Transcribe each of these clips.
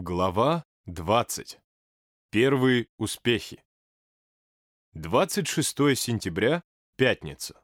Глава 20. Первые успехи. 26 сентября, пятница.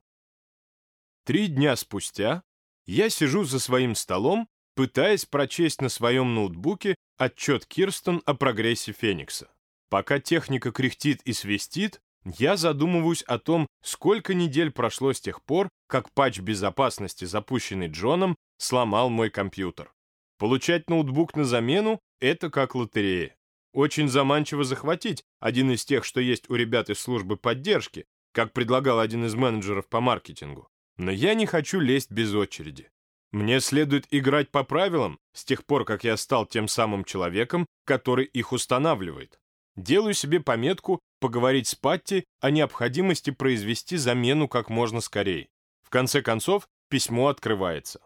Три дня спустя я сижу за своим столом, пытаясь прочесть на своем ноутбуке отчет Кирстон о прогрессе Феникса. Пока техника кряхтит и свистит, я задумываюсь о том, сколько недель прошло с тех пор, как патч безопасности, запущенный Джоном, сломал мой компьютер. Получать ноутбук на замену — это как лотерея. Очень заманчиво захватить один из тех, что есть у ребят из службы поддержки, как предлагал один из менеджеров по маркетингу. Но я не хочу лезть без очереди. Мне следует играть по правилам с тех пор, как я стал тем самым человеком, который их устанавливает. Делаю себе пометку поговорить с Патти о необходимости произвести замену как можно скорее. В конце концов, письмо открывается.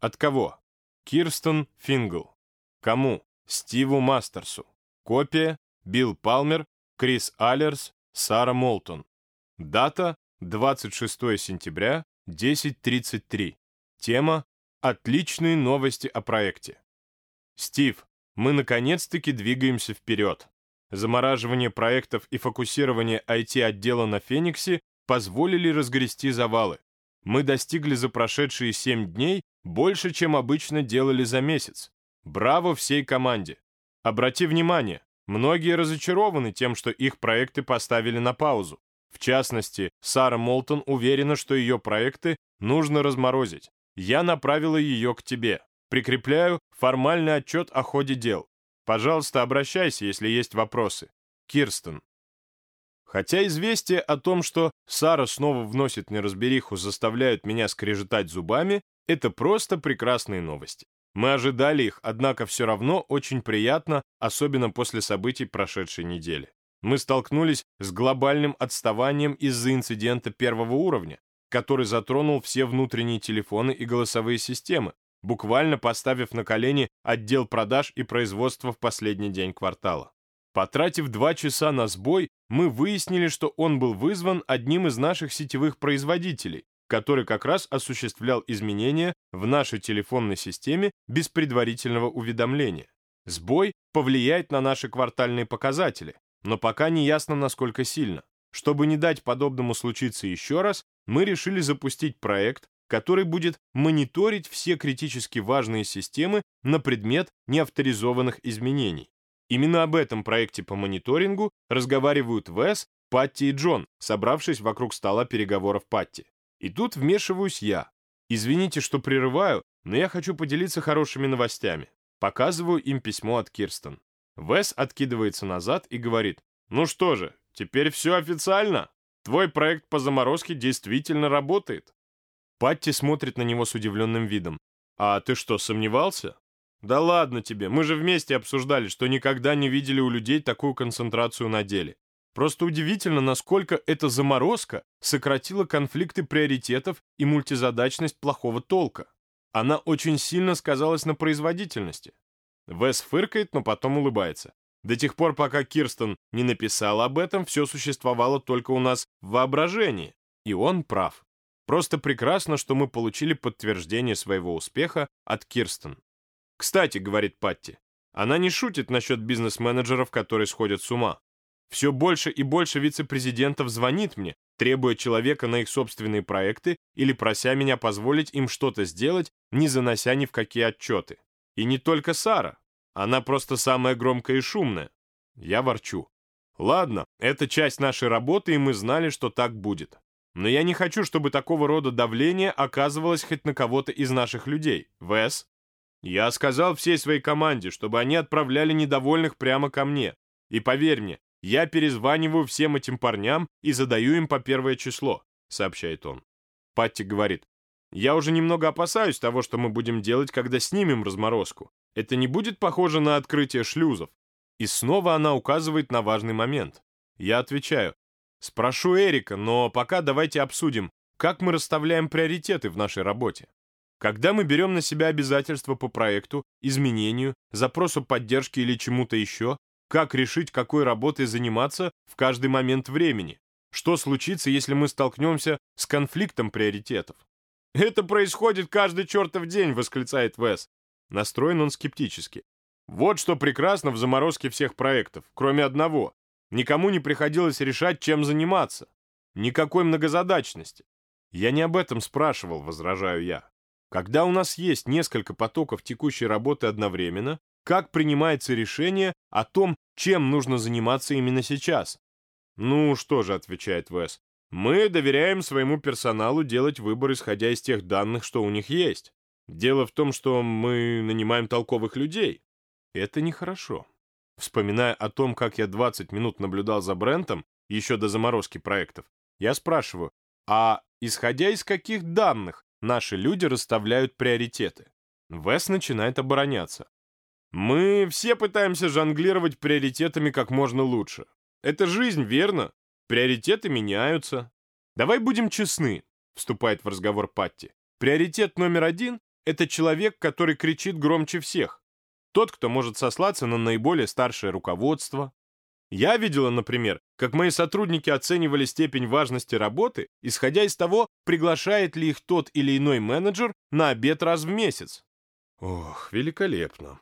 От кого? Кирстен Фингл. Кому? Стиву Мастерсу. Копия Билл Палмер, Крис Аллерс, Сара Молтон. Дата 26 сентября, 10.33. Тема «Отличные новости о проекте». Стив, мы наконец-таки двигаемся вперед. Замораживание проектов и фокусирование IT-отдела на Фениксе позволили разгрести завалы. Мы достигли за прошедшие 7 дней больше, чем обычно делали за месяц. Браво всей команде! Обрати внимание, многие разочарованы тем, что их проекты поставили на паузу. В частности, Сара Молтон уверена, что ее проекты нужно разморозить. Я направила ее к тебе. Прикрепляю формальный отчет о ходе дел. Пожалуйста, обращайся, если есть вопросы. Кирстен. Хотя известие о том, что Сара снова вносит неразбериху, заставляют меня скрежетать зубами, это просто прекрасные новости. Мы ожидали их, однако все равно очень приятно, особенно после событий прошедшей недели. Мы столкнулись с глобальным отставанием из-за инцидента первого уровня, который затронул все внутренние телефоны и голосовые системы, буквально поставив на колени отдел продаж и производства в последний день квартала. Потратив два часа на сбой, мы выяснили, что он был вызван одним из наших сетевых производителей, который как раз осуществлял изменения в нашей телефонной системе без предварительного уведомления. Сбой повлияет на наши квартальные показатели, но пока не ясно, насколько сильно. Чтобы не дать подобному случиться еще раз, мы решили запустить проект, который будет мониторить все критически важные системы на предмет неавторизованных изменений. Именно об этом проекте по мониторингу разговаривают Вес, Патти и Джон, собравшись вокруг стола переговоров Патти. И тут вмешиваюсь я. Извините, что прерываю, но я хочу поделиться хорошими новостями. Показываю им письмо от Кирстен. Вес откидывается назад и говорит, «Ну что же, теперь все официально. Твой проект по заморозке действительно работает». Патти смотрит на него с удивленным видом. «А ты что, сомневался?» «Да ладно тебе, мы же вместе обсуждали, что никогда не видели у людей такую концентрацию на деле. Просто удивительно, насколько эта заморозка сократила конфликты приоритетов и мультизадачность плохого толка. Она очень сильно сказалась на производительности. Вес фыркает, но потом улыбается. До тех пор, пока Кирстен не написал об этом, все существовало только у нас в воображении. И он прав. Просто прекрасно, что мы получили подтверждение своего успеха от Кирстен. «Кстати», — говорит Патти, — «она не шутит насчет бизнес-менеджеров, которые сходят с ума. Все больше и больше вице-президентов звонит мне, требуя человека на их собственные проекты или прося меня позволить им что-то сделать, не занося ни в какие отчеты. И не только Сара. Она просто самая громкая и шумная. Я ворчу. Ладно, это часть нашей работы, и мы знали, что так будет. Но я не хочу, чтобы такого рода давление оказывалось хоть на кого-то из наших людей. Вес? Я сказал всей своей команде, чтобы они отправляли недовольных прямо ко мне. И поверь мне, я перезваниваю всем этим парням и задаю им по первое число», — сообщает он. Патти говорит, «Я уже немного опасаюсь того, что мы будем делать, когда снимем разморозку. Это не будет похоже на открытие шлюзов». И снова она указывает на важный момент. Я отвечаю, «Спрошу Эрика, но пока давайте обсудим, как мы расставляем приоритеты в нашей работе. Когда мы берем на себя обязательства по проекту, изменению, запросу поддержки или чему-то еще, как решить, какой работой заниматься в каждый момент времени? Что случится, если мы столкнемся с конфликтом приоритетов? «Это происходит каждый чертов день!» — восклицает Вес. Настроен он скептически. Вот что прекрасно в заморозке всех проектов, кроме одного. Никому не приходилось решать, чем заниматься. Никакой многозадачности. Я не об этом спрашивал, возражаю я. Когда у нас есть несколько потоков текущей работы одновременно, как принимается решение о том, чем нужно заниматься именно сейчас? Ну что же, отвечает Вес, мы доверяем своему персоналу делать выбор, исходя из тех данных, что у них есть. Дело в том, что мы нанимаем толковых людей. Это нехорошо. Вспоминая о том, как я 20 минут наблюдал за Брентом, еще до заморозки проектов, я спрашиваю, а исходя из каких данных наши люди расставляют приоритеты? Вес начинает обороняться. Мы все пытаемся жонглировать приоритетами как можно лучше. Это жизнь, верно? Приоритеты меняются. Давай будем честны, вступает в разговор Патти. Приоритет номер один — это человек, который кричит громче всех. Тот, кто может сослаться на наиболее старшее руководство. Я видела, например, как мои сотрудники оценивали степень важности работы, исходя из того, приглашает ли их тот или иной менеджер на обед раз в месяц. Ох, великолепно.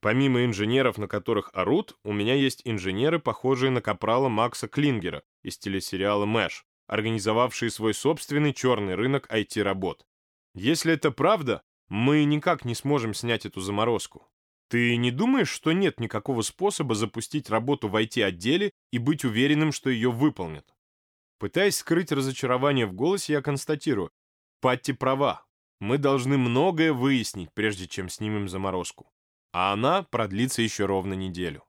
Помимо инженеров, на которых орут, у меня есть инженеры, похожие на капрала Макса Клингера из телесериала «Мэш», организовавшие свой собственный черный рынок IT-работ. Если это правда, мы никак не сможем снять эту заморозку. Ты не думаешь, что нет никакого способа запустить работу в IT-отделе и быть уверенным, что ее выполнят? Пытаясь скрыть разочарование в голосе, я констатирую, Патти права. Мы должны многое выяснить, прежде чем снимем заморозку а она продлится еще ровно неделю.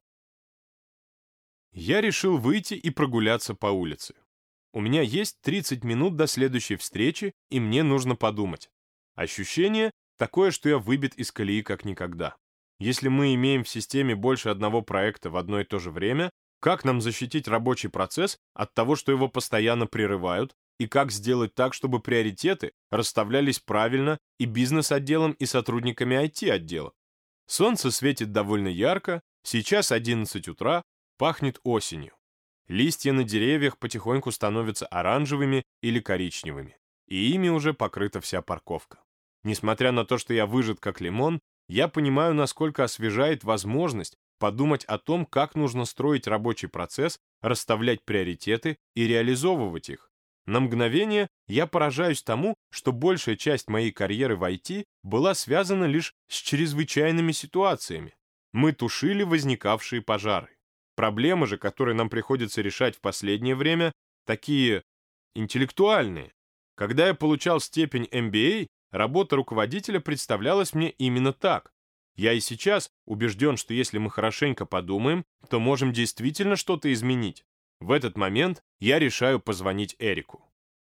Я решил выйти и прогуляться по улице. У меня есть 30 минут до следующей встречи, и мне нужно подумать. Ощущение такое, что я выбит из колеи как никогда. Если мы имеем в системе больше одного проекта в одно и то же время, как нам защитить рабочий процесс от того, что его постоянно прерывают, и как сделать так, чтобы приоритеты расставлялись правильно и бизнес-отделом, и сотрудниками IT-отдела? Солнце светит довольно ярко, сейчас 11 утра, пахнет осенью. Листья на деревьях потихоньку становятся оранжевыми или коричневыми, и ими уже покрыта вся парковка. Несмотря на то, что я выжат как лимон, я понимаю, насколько освежает возможность подумать о том, как нужно строить рабочий процесс, расставлять приоритеты и реализовывать их. На мгновение я поражаюсь тому, что большая часть моей карьеры в IT была связана лишь с чрезвычайными ситуациями. Мы тушили возникавшие пожары. Проблемы же, которые нам приходится решать в последнее время, такие интеллектуальные. Когда я получал степень MBA, работа руководителя представлялась мне именно так. Я и сейчас убежден, что если мы хорошенько подумаем, то можем действительно что-то изменить. В этот момент я решаю позвонить Эрику.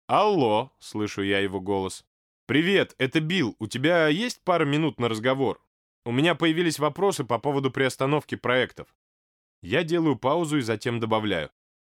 «Алло», — слышу я его голос. «Привет, это Билл. У тебя есть пара минут на разговор? У меня появились вопросы по поводу приостановки проектов». Я делаю паузу и затем добавляю.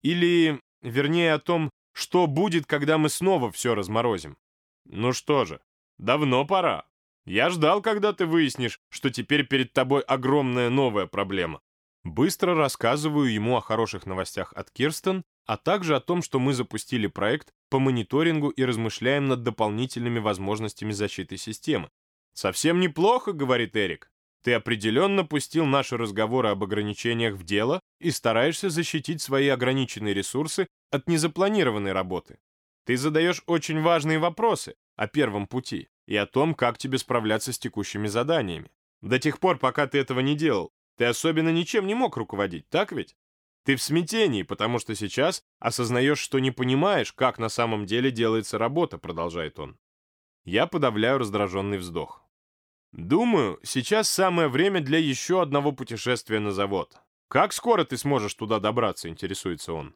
Или, вернее, о том, что будет, когда мы снова все разморозим. Ну что же, давно пора. Я ждал, когда ты выяснишь, что теперь перед тобой огромная новая проблема. Быстро рассказываю ему о хороших новостях от Кирстен, а также о том, что мы запустили проект по мониторингу и размышляем над дополнительными возможностями защиты системы. «Совсем неплохо», — говорит Эрик. «Ты определенно пустил наши разговоры об ограничениях в дело и стараешься защитить свои ограниченные ресурсы от незапланированной работы. Ты задаешь очень важные вопросы о первом пути и о том, как тебе справляться с текущими заданиями. До тех пор, пока ты этого не делал, ты особенно ничем не мог руководить, так ведь? Ты в смятении, потому что сейчас осознаешь, что не понимаешь, как на самом деле делается работа, продолжает он. Я подавляю раздраженный вздох. Думаю, сейчас самое время для еще одного путешествия на завод. Как скоро ты сможешь туда добраться, интересуется он.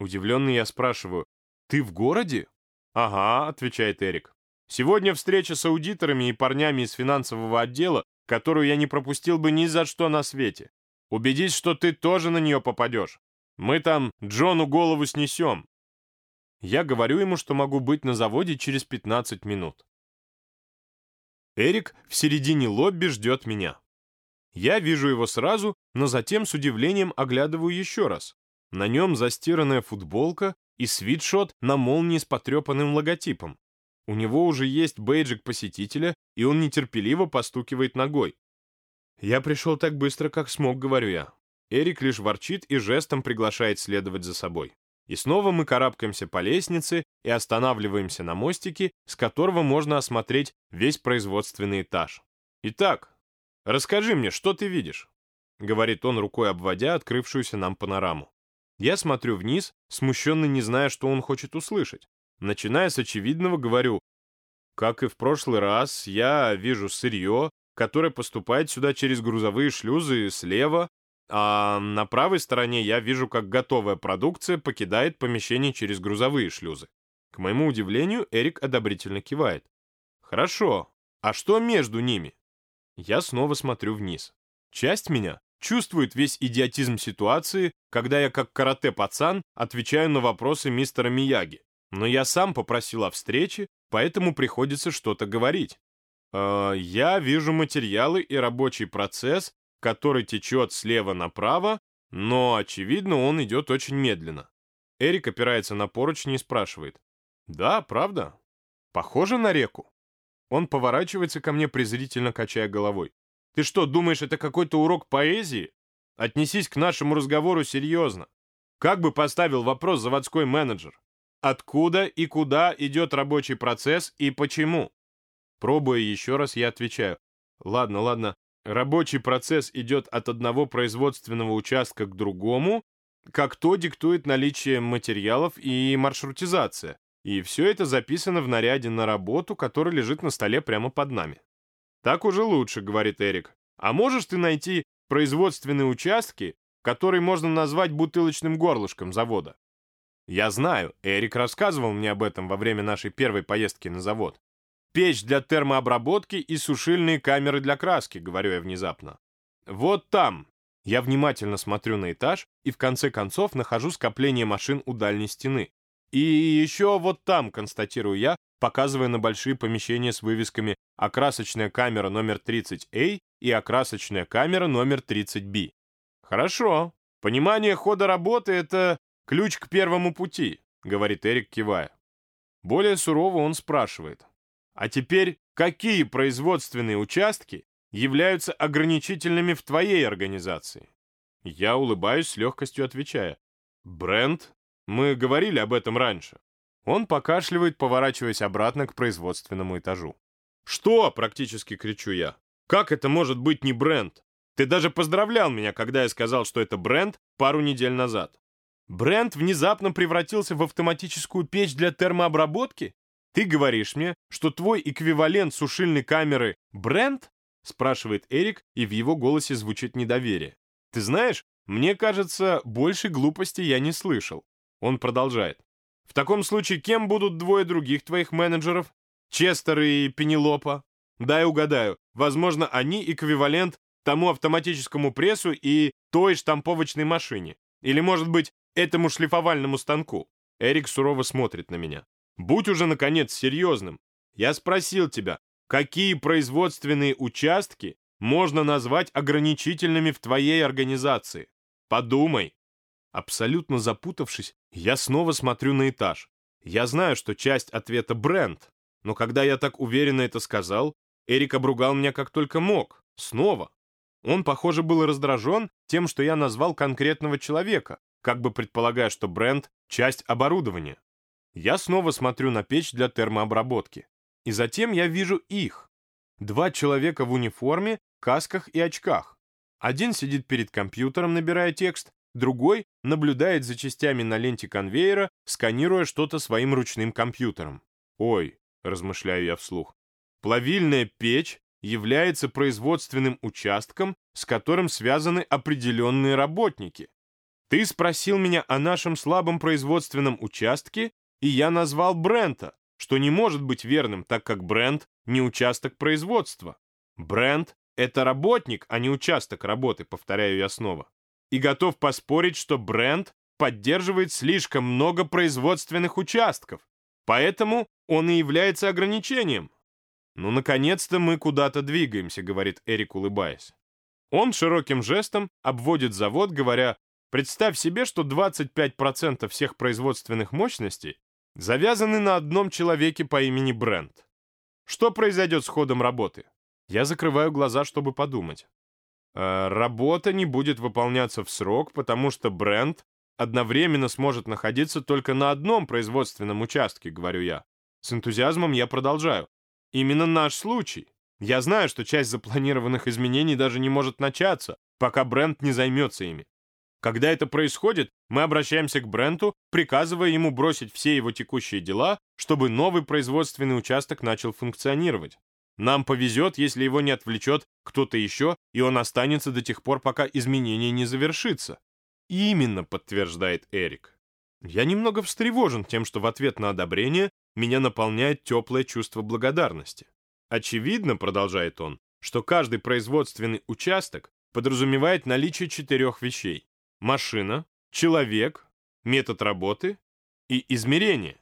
Удивленный я спрашиваю, ты в городе? Ага, отвечает Эрик. Сегодня встреча с аудиторами и парнями из финансового отдела которую я не пропустил бы ни за что на свете. Убедись, что ты тоже на нее попадешь. Мы там Джону голову снесем. Я говорю ему, что могу быть на заводе через 15 минут. Эрик в середине лобби ждет меня. Я вижу его сразу, но затем с удивлением оглядываю еще раз. На нем застиранная футболка и свитшот на молнии с потрепанным логотипом. У него уже есть бейджик посетителя, и он нетерпеливо постукивает ногой. «Я пришел так быстро, как смог», — говорю я. Эрик лишь ворчит и жестом приглашает следовать за собой. И снова мы карабкаемся по лестнице и останавливаемся на мостике, с которого можно осмотреть весь производственный этаж. «Итак, расскажи мне, что ты видишь?» — говорит он, рукой обводя открывшуюся нам панораму. Я смотрю вниз, смущенно не зная, что он хочет услышать. Начиная с очевидного, говорю, как и в прошлый раз, я вижу сырье, которое поступает сюда через грузовые шлюзы слева, а на правой стороне я вижу, как готовая продукция покидает помещение через грузовые шлюзы. К моему удивлению, Эрик одобрительно кивает. Хорошо, а что между ними? Я снова смотрю вниз. Часть меня чувствует весь идиотизм ситуации, когда я как карате-пацан отвечаю на вопросы мистера Мияги. Но я сам попросил о встрече, поэтому приходится что-то говорить. Э, я вижу материалы и рабочий процесс, который течет слева направо, но, очевидно, он идет очень медленно. Эрик опирается на поручни и спрашивает. «Да, правда? Похоже на реку?» Он поворачивается ко мне, презрительно качая головой. «Ты что, думаешь, это какой-то урок поэзии? Отнесись к нашему разговору серьезно. Как бы поставил вопрос заводской менеджер? Откуда и куда идет рабочий процесс и почему? Пробуя еще раз, я отвечаю. Ладно, ладно. Рабочий процесс идет от одного производственного участка к другому, как то диктует наличие материалов и маршрутизация. И все это записано в наряде на работу, который лежит на столе прямо под нами. «Так уже лучше», — говорит Эрик. «А можешь ты найти производственные участки, которые можно назвать бутылочным горлышком завода?» Я знаю, Эрик рассказывал мне об этом во время нашей первой поездки на завод. Печь для термообработки и сушильные камеры для краски, говорю я внезапно. Вот там. Я внимательно смотрю на этаж и в конце концов нахожу скопление машин у дальней стены. И еще вот там, констатирую я, показывая на большие помещения с вывесками «Окрасочная камера номер 30A» и «Окрасочная камера номер 30B». Хорошо. Понимание хода работы — это «Ключ к первому пути», — говорит Эрик, кивая. Более сурово он спрашивает. «А теперь какие производственные участки являются ограничительными в твоей организации?» Я улыбаюсь с легкостью, отвечая. «Бренд? Мы говорили об этом раньше». Он покашливает, поворачиваясь обратно к производственному этажу. «Что?» — практически кричу я. «Как это может быть не бренд? Ты даже поздравлял меня, когда я сказал, что это бренд пару недель назад. Бренд внезапно превратился в автоматическую печь для термообработки? Ты говоришь мне, что твой эквивалент сушильной камеры — бренд? Спрашивает Эрик, и в его голосе звучит недоверие. Ты знаешь, мне кажется, больше глупости я не слышал. Он продолжает. В таком случае, кем будут двое других твоих менеджеров? Честер и Пенелопа? Дай угадаю, возможно, они эквивалент тому автоматическому прессу и той штамповочной машине. Или, может быть, этому шлифовальному станку. Эрик сурово смотрит на меня. Будь уже, наконец, серьезным. Я спросил тебя, какие производственные участки можно назвать ограничительными в твоей организации? Подумай. Абсолютно запутавшись, я снова смотрю на этаж. Я знаю, что часть ответа бренд, но когда я так уверенно это сказал, Эрик обругал меня как только мог. Снова. Он, похоже, был раздражен тем, что я назвал конкретного человека, как бы предполагая, что бренд — часть оборудования. Я снова смотрю на печь для термообработки. И затем я вижу их. Два человека в униформе, касках и очках. Один сидит перед компьютером, набирая текст, другой наблюдает за частями на ленте конвейера, сканируя что-то своим ручным компьютером. «Ой», — размышляю я вслух, — «плавильная печь является производственным участком, с которым связаны определенные работники. Ты спросил меня о нашем слабом производственном участке, и я назвал Брента, что не может быть верным, так как Брент не участок производства. Брент — это работник, а не участок работы, повторяю я снова. И готов поспорить, что Брент поддерживает слишком много производственных участков, поэтому он и является ограничением. «Ну, наконец-то мы куда-то двигаемся», — говорит Эрик, улыбаясь. Он широким жестом обводит завод, говоря Представь себе, что 25% всех производственных мощностей завязаны на одном человеке по имени Брент. Что произойдет с ходом работы? Я закрываю глаза, чтобы подумать. Э, работа не будет выполняться в срок, потому что бренд одновременно сможет находиться только на одном производственном участке, говорю я. С энтузиазмом я продолжаю. Именно наш случай. Я знаю, что часть запланированных изменений даже не может начаться, пока бренд не займется ими. Когда это происходит, мы обращаемся к бренду, приказывая ему бросить все его текущие дела, чтобы новый производственный участок начал функционировать. Нам повезет, если его не отвлечет кто-то еще, и он останется до тех пор, пока изменение не завершится. Именно, подтверждает Эрик. Я немного встревожен тем, что в ответ на одобрение меня наполняет теплое чувство благодарности. Очевидно, продолжает он, что каждый производственный участок подразумевает наличие четырех вещей машина, человек, метод работы и измерение.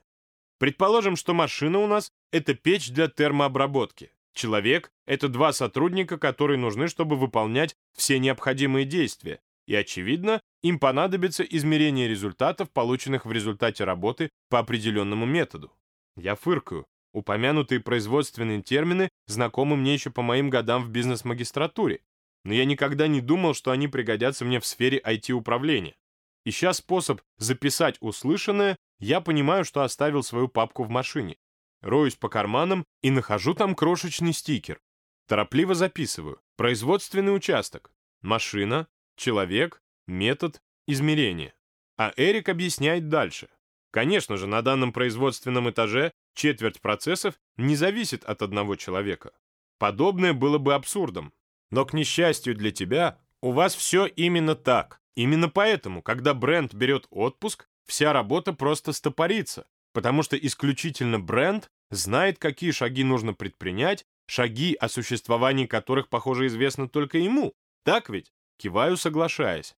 Предположим, что машина у нас — это печь для термообработки. Человек — это два сотрудника, которые нужны, чтобы выполнять все необходимые действия. И, очевидно, им понадобится измерение результатов, полученных в результате работы по определенному методу. Я фыркаю. Упомянутые производственные термины знакомы мне еще по моим годам в бизнес-магистратуре но я никогда не думал, что они пригодятся мне в сфере IT-управления. Ища способ записать услышанное, я понимаю, что оставил свою папку в машине. Роюсь по карманам и нахожу там крошечный стикер. Торопливо записываю. Производственный участок. Машина, человек, метод, измерение. А Эрик объясняет дальше. Конечно же, на данном производственном этаже четверть процессов не зависит от одного человека. Подобное было бы абсурдом. Но, к несчастью для тебя, у вас все именно так. Именно поэтому, когда бренд берет отпуск, вся работа просто стопорится, потому что исключительно бренд знает, какие шаги нужно предпринять, шаги, о существовании которых, похоже, известно только ему. Так ведь? Киваю, соглашаясь.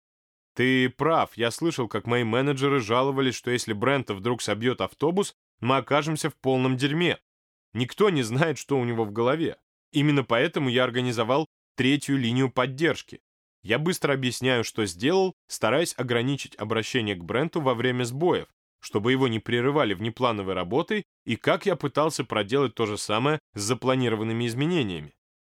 Ты прав, я слышал, как мои менеджеры жаловались, что если Брента вдруг собьет автобус, мы окажемся в полном дерьме. Никто не знает, что у него в голове. Именно поэтому я организовал третью линию поддержки. Я быстро объясняю, что сделал, стараясь ограничить обращение к Бренту во время сбоев, чтобы его не прерывали внеплановой работой, и как я пытался проделать то же самое с запланированными изменениями.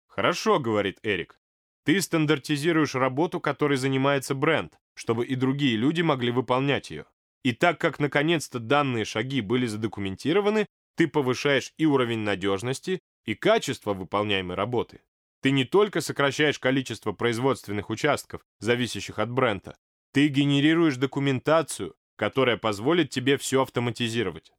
«Хорошо», — говорит Эрик. «Ты стандартизируешь работу, которой занимается Брент, чтобы и другие люди могли выполнять ее. И так как наконец-то данные шаги были задокументированы, ты повышаешь и уровень надежности, и качество выполняемой работы. Ты не только сокращаешь количество производственных участков, зависящих от бренда, ты генерируешь документацию, которая позволит тебе все автоматизировать.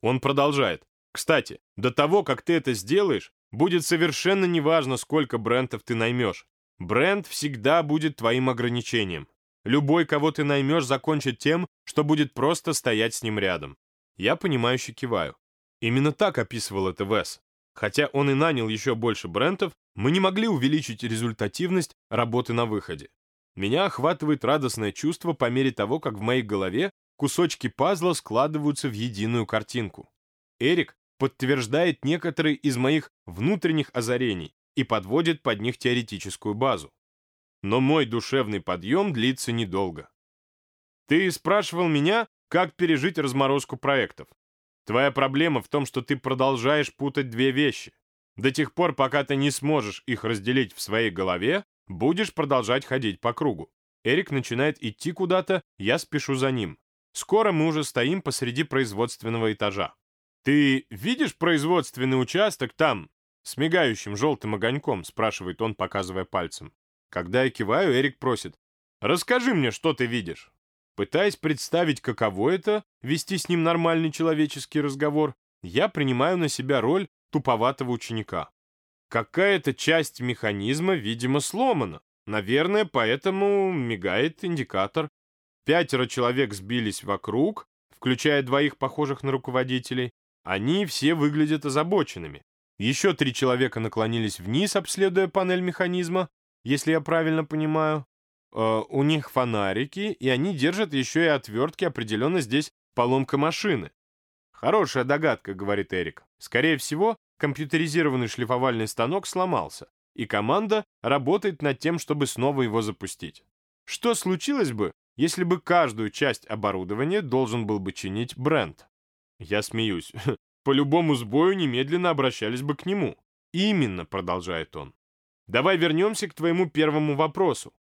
Он продолжает. Кстати, до того, как ты это сделаешь, будет совершенно неважно, сколько брендов ты наймешь. Бренд всегда будет твоим ограничением. Любой, кого ты наймешь, закончит тем, что будет просто стоять с ним рядом. Я понимающе киваю. Именно так описывал это Вес. Хотя он и нанял еще больше брендов, мы не могли увеличить результативность работы на выходе. Меня охватывает радостное чувство по мере того, как в моей голове кусочки пазла складываются в единую картинку. Эрик подтверждает некоторые из моих внутренних озарений и подводит под них теоретическую базу. Но мой душевный подъем длится недолго. Ты спрашивал меня, как пережить разморозку проектов. Твоя проблема в том, что ты продолжаешь путать две вещи. До тех пор, пока ты не сможешь их разделить в своей голове, будешь продолжать ходить по кругу. Эрик начинает идти куда-то, я спешу за ним. Скоро мы уже стоим посреди производственного этажа. «Ты видишь производственный участок там, с мигающим желтым огоньком?» спрашивает он, показывая пальцем. Когда я киваю, Эрик просит. «Расскажи мне, что ты видишь». Пытаясь представить, каково это, вести с ним нормальный человеческий разговор, я принимаю на себя роль туповатого ученика. Какая-то часть механизма, видимо, сломана. Наверное, поэтому мигает индикатор. Пятеро человек сбились вокруг, включая двоих похожих на руководителей. Они все выглядят озабоченными. Еще три человека наклонились вниз, обследуя панель механизма, если я правильно понимаю. Э, у них фонарики, и они держат еще и отвертки, определенно здесь поломка машины. «Хорошая догадка», — говорит Эрик. «Скорее всего, компьютеризированный шлифовальный станок сломался, и команда работает над тем, чтобы снова его запустить. Что случилось бы, если бы каждую часть оборудования должен был бы чинить бренд?» Я смеюсь. «По любому сбою немедленно обращались бы к нему». «Именно», — продолжает он. давай вернемся к твоему первому вопросу.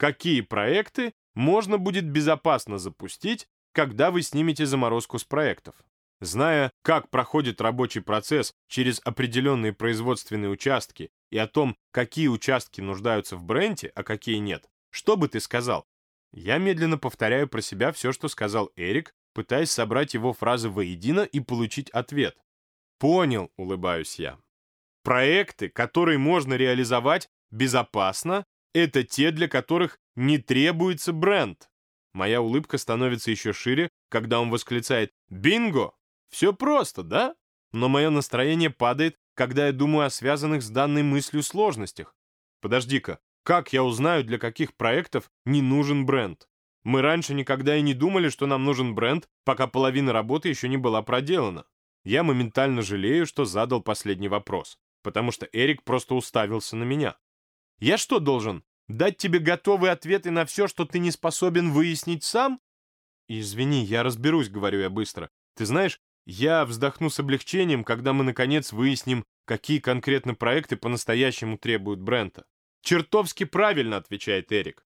Какие проекты можно будет безопасно запустить, когда вы снимете заморозку с проектов? Зная, как проходит рабочий процесс через определенные производственные участки и о том, какие участки нуждаются в бренде, а какие нет, что бы ты сказал? Я медленно повторяю про себя все, что сказал Эрик, пытаясь собрать его фразы воедино и получить ответ. «Понял», — улыбаюсь я. «Проекты, которые можно реализовать безопасно, это те, для которых не требуется бренд». Моя улыбка становится еще шире, когда он восклицает «Бинго!» Все просто, да? Но мое настроение падает, когда я думаю о связанных с данной мыслью сложностях. Подожди-ка, как я узнаю, для каких проектов не нужен бренд? Мы раньше никогда и не думали, что нам нужен бренд, пока половина работы еще не была проделана. Я моментально жалею, что задал последний вопрос, потому что Эрик просто уставился на меня. Я что должен, дать тебе готовые ответы на все, что ты не способен выяснить сам? Извини, я разберусь, говорю я быстро. Ты знаешь, я вздохну с облегчением, когда мы наконец выясним, какие конкретно проекты по-настоящему требуют Брента. Чертовски правильно, отвечает Эрик.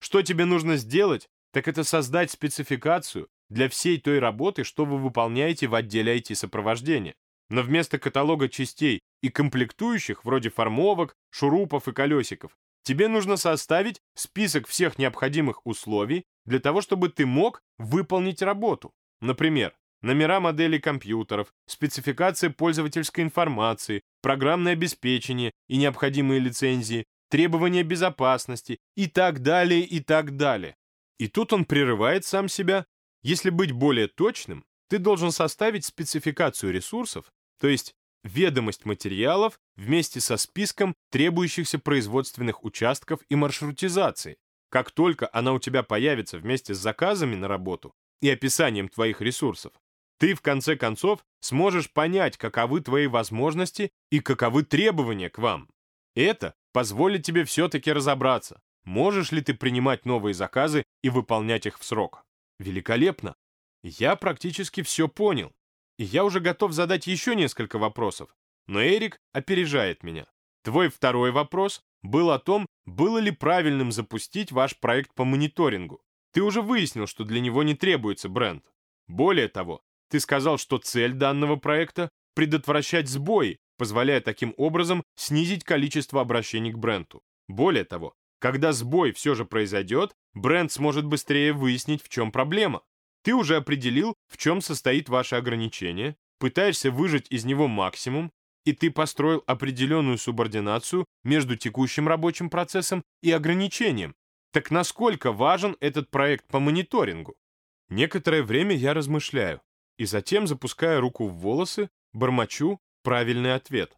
Что тебе нужно сделать, так это создать спецификацию для всей той работы, что вы выполняете в отделе IT-сопровождения. Но вместо каталога частей и комплектующих, вроде формовок, шурупов и колесиков, тебе нужно составить список всех необходимых условий для того, чтобы ты мог выполнить работу. Например, номера моделей компьютеров, спецификация пользовательской информации, программное обеспечение и необходимые лицензии, требования безопасности и так далее, и так далее. И тут он прерывает сам себя. Если быть более точным, ты должен составить спецификацию ресурсов, то есть ведомость материалов вместе со списком требующихся производственных участков и маршрутизации. Как только она у тебя появится вместе с заказами на работу и описанием твоих ресурсов, ты в конце концов сможешь понять, каковы твои возможности и каковы требования к вам. Это позволит тебе все-таки разобраться, можешь ли ты принимать новые заказы и выполнять их в срок. Великолепно. Я практически все понял. И я уже готов задать еще несколько вопросов. Но Эрик опережает меня. Твой второй вопрос был о том, было ли правильным запустить ваш проект по мониторингу. Ты уже выяснил, что для него не требуется бренд. Более того, ты сказал, что цель данного проекта — предотвращать сбои, позволяя таким образом снизить количество обращений к бренду. Более того, когда сбой все же произойдет, бренд сможет быстрее выяснить, в чем проблема. Ты уже определил, в чем состоит ваше ограничение, пытаешься выжать из него максимум, и ты построил определенную субординацию между текущим рабочим процессом и ограничением. Так насколько важен этот проект по мониторингу? Некоторое время я размышляю и затем, запуская руку в волосы, бормочу правильный ответ.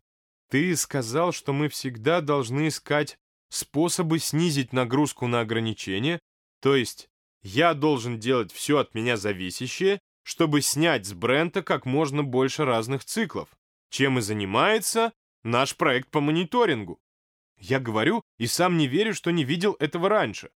Ты сказал, что мы всегда должны искать способы снизить нагрузку на ограничения, то есть я должен делать все от меня зависящее, чтобы снять с бренда как можно больше разных циклов, чем и занимается наш проект по мониторингу. Я говорю и сам не верю, что не видел этого раньше.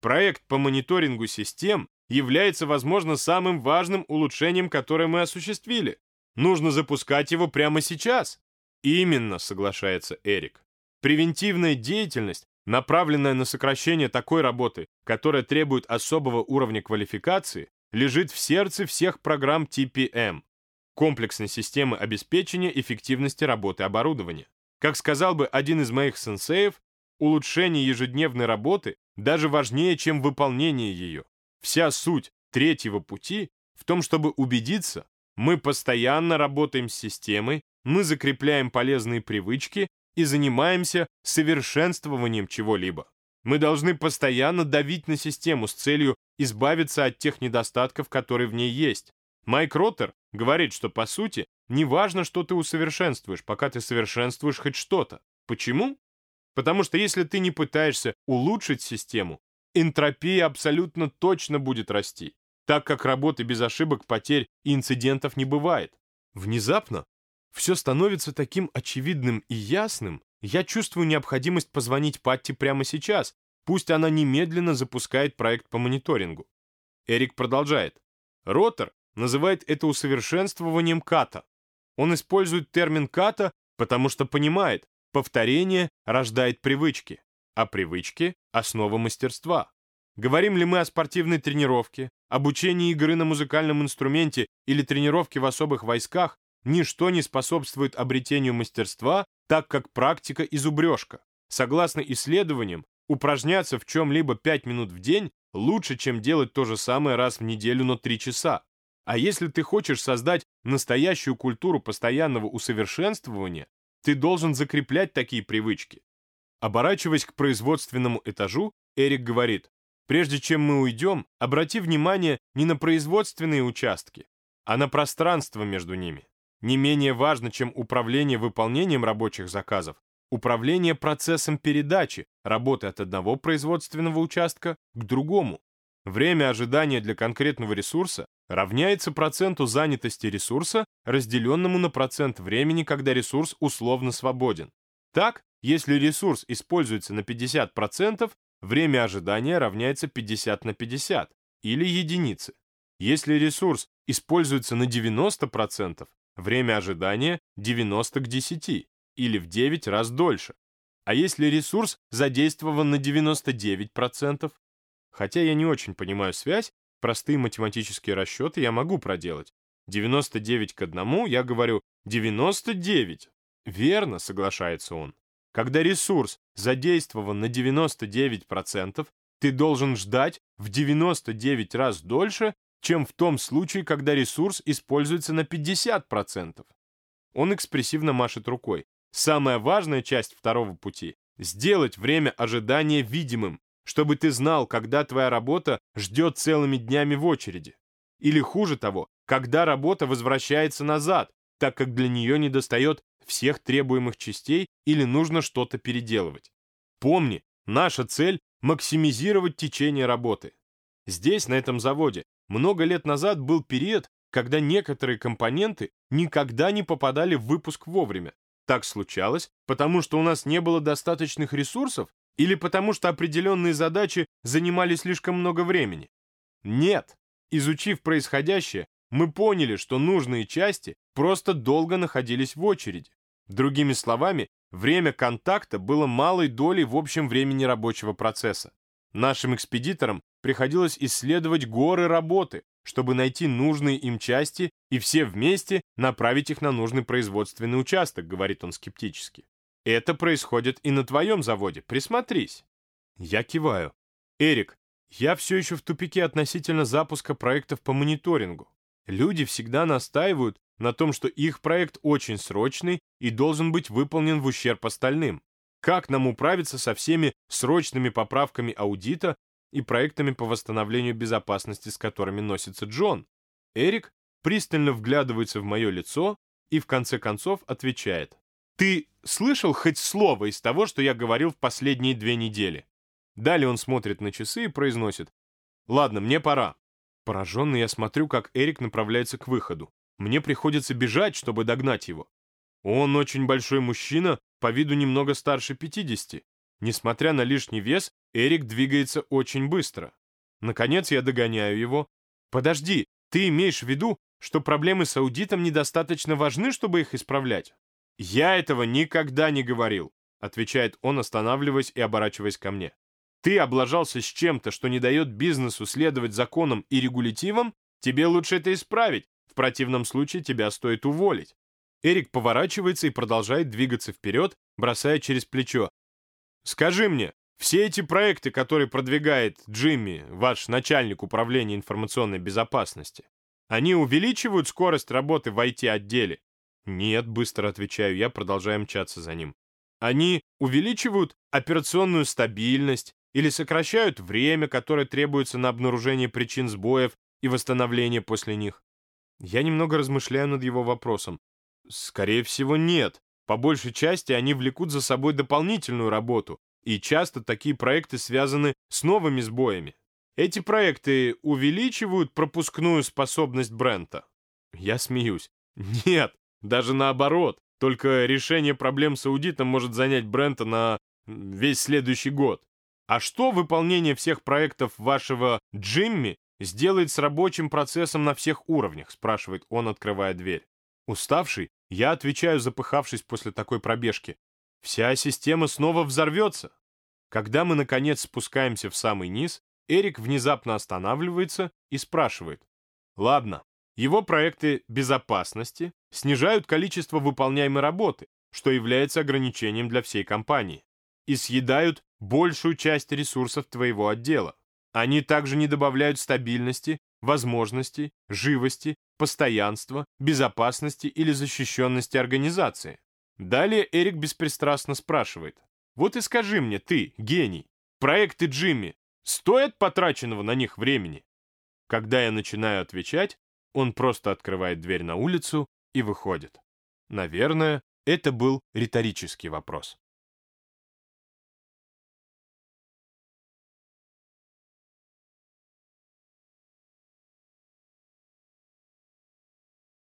Проект по мониторингу систем является, возможно, самым важным улучшением, которое мы осуществили. Нужно запускать его прямо сейчас. Именно, соглашается Эрик. Превентивная деятельность, направленная на сокращение такой работы, которая требует особого уровня квалификации, лежит в сердце всех программ TPM – комплексной системы обеспечения эффективности работы оборудования. Как сказал бы один из моих сенсеев, улучшение ежедневной работы даже важнее, чем выполнение ее. Вся суть третьего пути в том, чтобы убедиться, мы постоянно работаем с системой, мы закрепляем полезные привычки и занимаемся совершенствованием чего-либо. Мы должны постоянно давить на систему с целью избавиться от тех недостатков, которые в ней есть. Майк Роттер говорит, что по сути не важно, что ты усовершенствуешь, пока ты совершенствуешь хоть что-то. Почему? Потому что если ты не пытаешься улучшить систему, энтропия абсолютно точно будет расти, так как работы без ошибок, потерь и инцидентов не бывает. Внезапно все становится таким очевидным и ясным, я чувствую необходимость позвонить Патти прямо сейчас, пусть она немедленно запускает проект по мониторингу. Эрик продолжает. Ротор называет это усовершенствованием ката. Он использует термин ката, потому что понимает, Повторение рождает привычки, а привычки – основа мастерства. Говорим ли мы о спортивной тренировке, обучении игры на музыкальном инструменте или тренировке в особых войсках, ничто не способствует обретению мастерства, так как практика и зубрежка. Согласно исследованиям, упражняться в чем-либо 5 минут в день лучше, чем делать то же самое раз в неделю, но 3 часа. А если ты хочешь создать настоящую культуру постоянного усовершенствования, ты должен закреплять такие привычки. Оборачиваясь к производственному этажу, Эрик говорит, прежде чем мы уйдем, обрати внимание не на производственные участки, а на пространство между ними. Не менее важно, чем управление выполнением рабочих заказов, управление процессом передачи работы от одного производственного участка к другому. Время ожидания для конкретного ресурса равняется проценту занятости ресурса, разделенному на процент времени, когда ресурс условно свободен. Так, если ресурс используется на 50%, время ожидания равняется 50 на 50, или единицы. Если ресурс используется на 90%, время ожидания 90 к 10, или в 9 раз дольше. А если ресурс задействован на 99%? Хотя я не очень понимаю связь, простые математические расчеты я могу проделать. 99 к 1 я говорю 99. Верно, соглашается он. Когда ресурс задействован на 99%, ты должен ждать в 99 раз дольше, чем в том случае, когда ресурс используется на 50%. Он экспрессивно машет рукой. Самая важная часть второго пути — сделать время ожидания видимым, чтобы ты знал, когда твоя работа ждет целыми днями в очереди. Или хуже того, когда работа возвращается назад, так как для нее недостает всех требуемых частей или нужно что-то переделывать. Помни, наша цель — максимизировать течение работы. Здесь, на этом заводе, много лет назад был период, когда некоторые компоненты никогда не попадали в выпуск вовремя. Так случалось, потому что у нас не было достаточных ресурсов или потому что определенные задачи занимали слишком много времени? Нет. Изучив происходящее, мы поняли, что нужные части просто долго находились в очереди. Другими словами, время контакта было малой долей в общем времени рабочего процесса. Нашим экспедиторам приходилось исследовать горы работы, чтобы найти нужные им части и все вместе направить их на нужный производственный участок, говорит он скептически. Это происходит и на твоем заводе, присмотрись. Я киваю. Эрик, я все еще в тупике относительно запуска проектов по мониторингу. Люди всегда настаивают на том, что их проект очень срочный и должен быть выполнен в ущерб остальным. Как нам управиться со всеми срочными поправками аудита и проектами по восстановлению безопасности, с которыми носится Джон? Эрик пристально вглядывается в мое лицо и в конце концов отвечает. Ты слышал хоть слово из того, что я говорил в последние две недели? Далее он смотрит на часы и произносит. Ладно, мне пора. Пораженный я смотрю, как Эрик направляется к выходу. Мне приходится бежать, чтобы догнать его. Он очень большой мужчина, по виду немного старше 50. Несмотря на лишний вес, Эрик двигается очень быстро. Наконец я догоняю его. Подожди, ты имеешь в виду, что проблемы с аудитом недостаточно важны, чтобы их исправлять? «Я этого никогда не говорил», — отвечает он, останавливаясь и оборачиваясь ко мне. «Ты облажался с чем-то, что не дает бизнесу следовать законам и регулятивам? Тебе лучше это исправить, в противном случае тебя стоит уволить». Эрик поворачивается и продолжает двигаться вперед, бросая через плечо. «Скажи мне, все эти проекты, которые продвигает Джимми, ваш начальник управления информационной безопасности, они увеличивают скорость работы в IT-отделе «Нет», — быстро отвечаю я, продолжая мчаться за ним. «Они увеличивают операционную стабильность или сокращают время, которое требуется на обнаружение причин сбоев и восстановление после них?» Я немного размышляю над его вопросом. Скорее всего, нет. По большей части они влекут за собой дополнительную работу, и часто такие проекты связаны с новыми сбоями. Эти проекты увеличивают пропускную способность Брента. Я смеюсь. Нет, даже наоборот, только решение проблем с аудитом может занять Брента на весь следующий год. А что выполнение всех проектов вашего Джимми сделает с рабочим процессом на всех уровнях, спрашивает он, открывая дверь. Уставший, я отвечаю, запыхавшись после такой пробежки. Вся система снова взорвется. Когда мы, наконец, спускаемся в самый низ, Эрик внезапно останавливается и спрашивает. Ладно, его проекты безопасности снижают количество выполняемой работы, что является ограничением для всей компании, и съедают большую часть ресурсов твоего отдела. Они также не добавляют стабильности, возможностей, живости, постоянства, безопасности или защищенности организации. Далее Эрик беспристрастно спрашивает. Вот и скажи мне, ты, гений, проекты Джимми стоят потраченного на них времени? Когда я начинаю отвечать, он просто открывает дверь на улицу и выходит. Наверное, это был риторический вопрос.